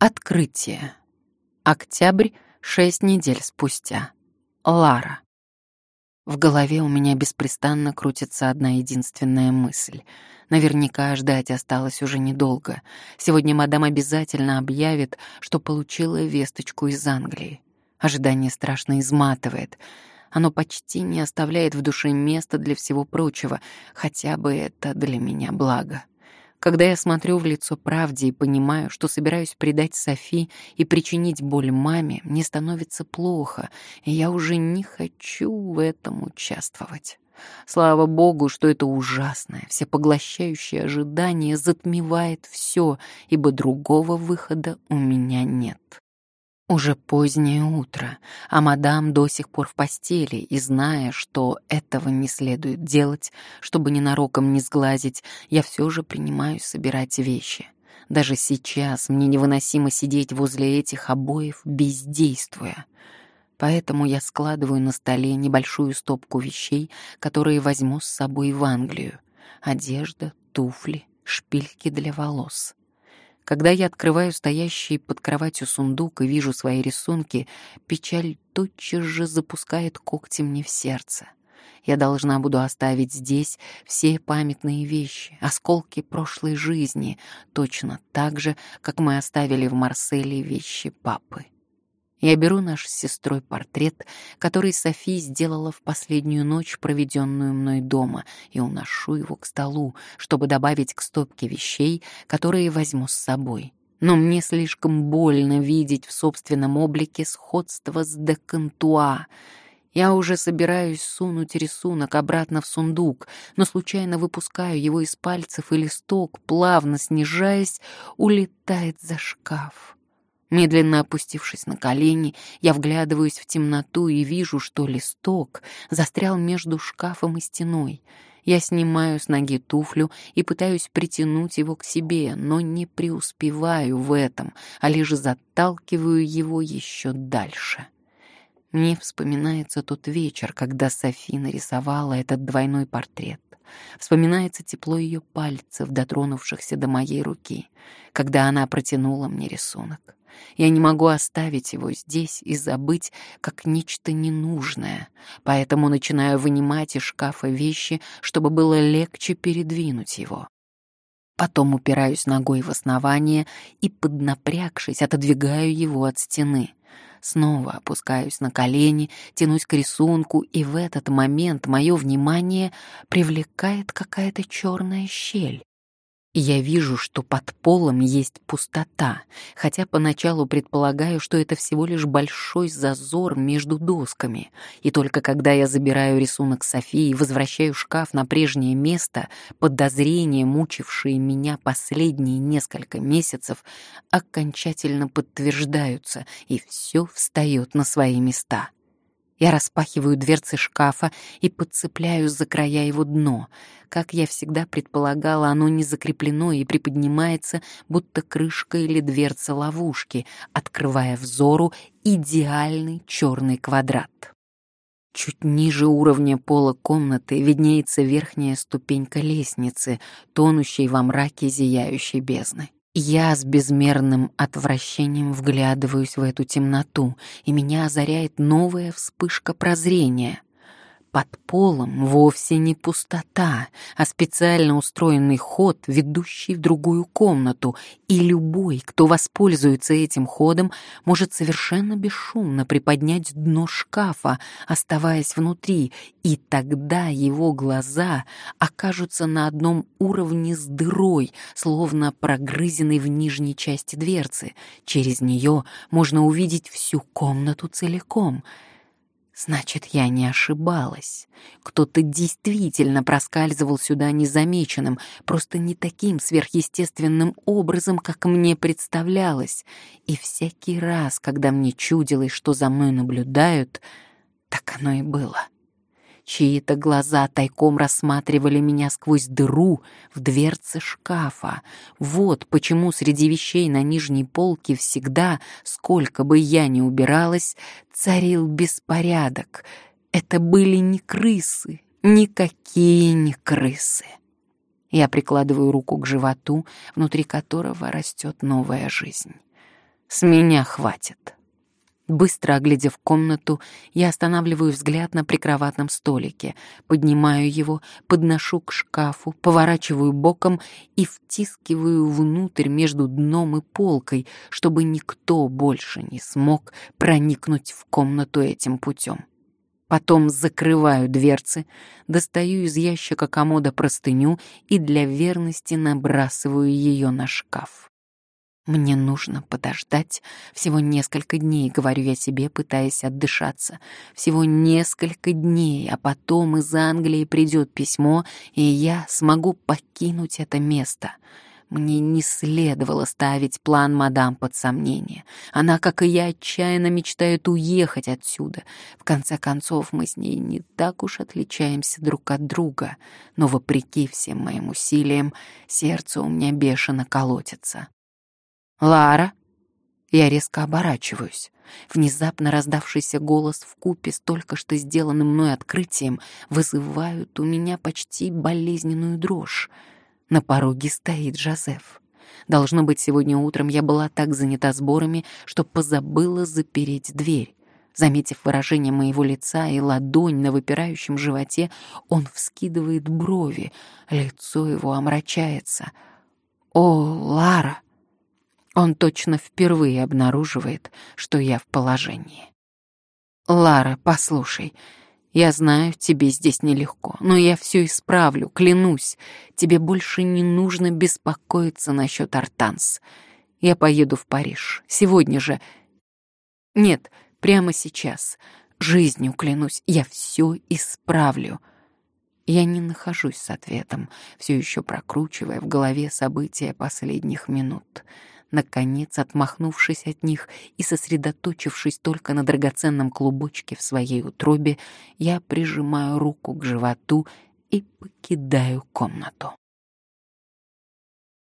Открытие. Октябрь, шесть недель спустя. Лара. В голове у меня беспрестанно крутится одна единственная мысль. Наверняка ждать осталось уже недолго. Сегодня мадам обязательно объявит, что получила весточку из Англии. Ожидание страшно изматывает. Оно почти не оставляет в душе места для всего прочего, хотя бы это для меня благо. Когда я смотрю в лицо правде и понимаю, что собираюсь предать Софи и причинить боль маме, мне становится плохо, и я уже не хочу в этом участвовать. Слава богу, что это ужасное, всепоглощающее ожидание затмевает все, ибо другого выхода у меня нет. Уже позднее утро, а мадам до сих пор в постели, и зная, что этого не следует делать, чтобы ненароком не сглазить, я все же принимаю собирать вещи. Даже сейчас мне невыносимо сидеть возле этих обоев, бездействуя. Поэтому я складываю на столе небольшую стопку вещей, которые возьму с собой в Англию. Одежда, туфли, шпильки для волос. Когда я открываю стоящий под кроватью сундук и вижу свои рисунки, печаль тотчас же запускает когти мне в сердце. Я должна буду оставить здесь все памятные вещи, осколки прошлой жизни, точно так же, как мы оставили в Марселе вещи папы. Я беру наш с сестрой портрет, который Софи сделала в последнюю ночь, проведенную мной дома, и уношу его к столу, чтобы добавить к стопке вещей, которые возьму с собой. Но мне слишком больно видеть в собственном облике сходство с Декантуа. Я уже собираюсь сунуть рисунок обратно в сундук, но случайно выпускаю его из пальцев, и листок, плавно снижаясь, улетает за шкаф. Медленно опустившись на колени, я вглядываюсь в темноту и вижу, что листок застрял между шкафом и стеной. Я снимаю с ноги туфлю и пытаюсь притянуть его к себе, но не преуспеваю в этом, а лишь заталкиваю его еще дальше. Мне вспоминается тот вечер, когда Софи нарисовала этот двойной портрет. Вспоминается тепло ее пальцев, дотронувшихся до моей руки, когда она протянула мне рисунок. Я не могу оставить его здесь и забыть, как нечто ненужное, поэтому начинаю вынимать из шкафа вещи, чтобы было легче передвинуть его. Потом упираюсь ногой в основание и, поднапрягшись, отодвигаю его от стены. Снова опускаюсь на колени, тянусь к рисунку, и в этот момент мое внимание привлекает какая-то черная щель. Я вижу, что под полом есть пустота, хотя поначалу предполагаю, что это всего лишь большой зазор между досками. И только когда я забираю рисунок Софии и возвращаю шкаф на прежнее место, подозрения, мучившие меня последние несколько месяцев, окончательно подтверждаются, и все встает на свои места. Я распахиваю дверцы шкафа и подцепляю за края его дно. Как я всегда предполагала, оно не закреплено и приподнимается, будто крышка или дверца ловушки, открывая взору идеальный черный квадрат. Чуть ниже уровня пола комнаты виднеется верхняя ступенька лестницы, тонущей во мраке зияющей бездны. Я с безмерным отвращением вглядываюсь в эту темноту, и меня озаряет новая вспышка прозрения. Под полом вовсе не пустота, а специально устроенный ход, ведущий в другую комнату, и любой, кто воспользуется этим ходом, может совершенно бесшумно приподнять дно шкафа, оставаясь внутри, и тогда его глаза окажутся на одном уровне с дырой, словно прогрызенной в нижней части дверцы. Через нее можно увидеть всю комнату целиком — Значит, я не ошибалась. Кто-то действительно проскальзывал сюда незамеченным, просто не таким сверхъестественным образом, как мне представлялось. И всякий раз, когда мне чудилось, что за мной наблюдают, так оно и было. Чьи-то глаза тайком рассматривали меня сквозь дыру в дверце шкафа. Вот почему среди вещей на нижней полке всегда, сколько бы я ни убиралась, царил беспорядок. Это были не крысы, никакие не крысы. Я прикладываю руку к животу, внутри которого растет новая жизнь. С меня хватит. Быстро оглядев комнату, я останавливаю взгляд на прикроватном столике, поднимаю его, подношу к шкафу, поворачиваю боком и втискиваю внутрь между дном и полкой, чтобы никто больше не смог проникнуть в комнату этим путем. Потом закрываю дверцы, достаю из ящика комода простыню и для верности набрасываю ее на шкаф. Мне нужно подождать всего несколько дней, говорю я себе, пытаясь отдышаться. Всего несколько дней, а потом из Англии придет письмо, и я смогу покинуть это место. Мне не следовало ставить план мадам под сомнение. Она, как и я, отчаянно мечтает уехать отсюда. В конце концов, мы с ней не так уж отличаемся друг от друга, но, вопреки всем моим усилиям, сердце у меня бешено колотится. «Лара!» Я резко оборачиваюсь. Внезапно раздавшийся голос в купе с только что сделанным мной открытием вызывают у меня почти болезненную дрожь. На пороге стоит Жозеф. Должно быть, сегодня утром я была так занята сборами, что позабыла запереть дверь. Заметив выражение моего лица и ладонь на выпирающем животе, он вскидывает брови, лицо его омрачается. «О, Лара!» Он точно впервые обнаруживает, что я в положении. «Лара, послушай, я знаю, тебе здесь нелегко, но я все исправлю, клянусь. Тебе больше не нужно беспокоиться насчет Артанс. Я поеду в Париж. Сегодня же. Нет, прямо сейчас. Жизнью клянусь, я все исправлю». Я не нахожусь с ответом, все еще прокручивая в голове события последних минут. Наконец, отмахнувшись от них и сосредоточившись только на драгоценном клубочке в своей утробе, я прижимаю руку к животу и покидаю комнату.